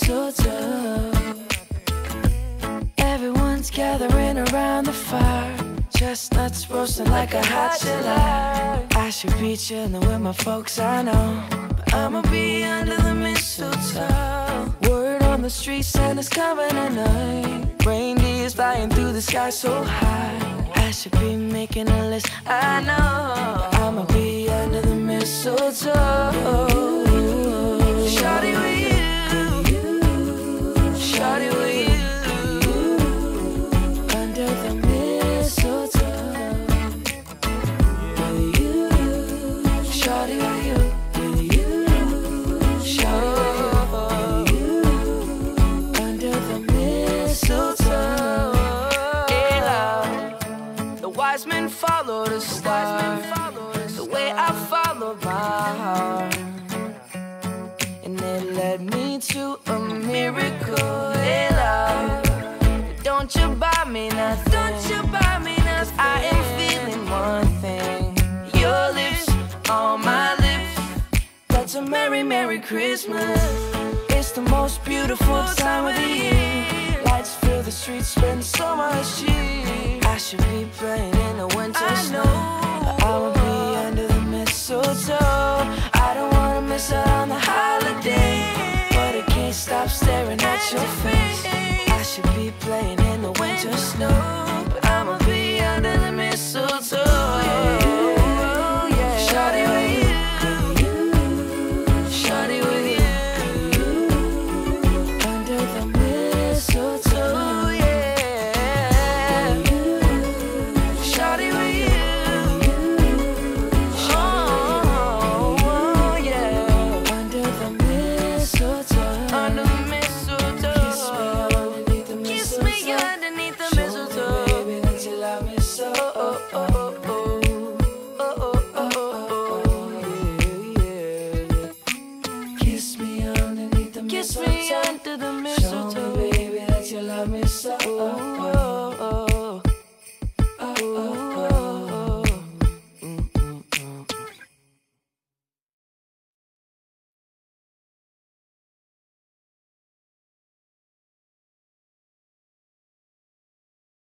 mistletoe. Everyone's gathering around the fire. Chestnuts roasting like a hot July. I should be chilling with my folks, I know. But I'ma be under the mistletoe. Word on the street, Santa's coming tonight. Reindeer's flying through the sky so high. I should be making a list, I know. Follow the star. The way I follow my heart. And it led me to a miracle. Hey, love. Don't you buy me nothing. Don't you buy me nothing. I am feeling one thing. Your lips on my lips. That's a merry, merry Christmas. It's the most beautiful time of the year. Lights fill the streets, spend so much cheer should be playing in the winter I snow. I will be under the mistletoe. I don't wanna miss out on the holiday. But I can't stop staring at your face. I should be playing.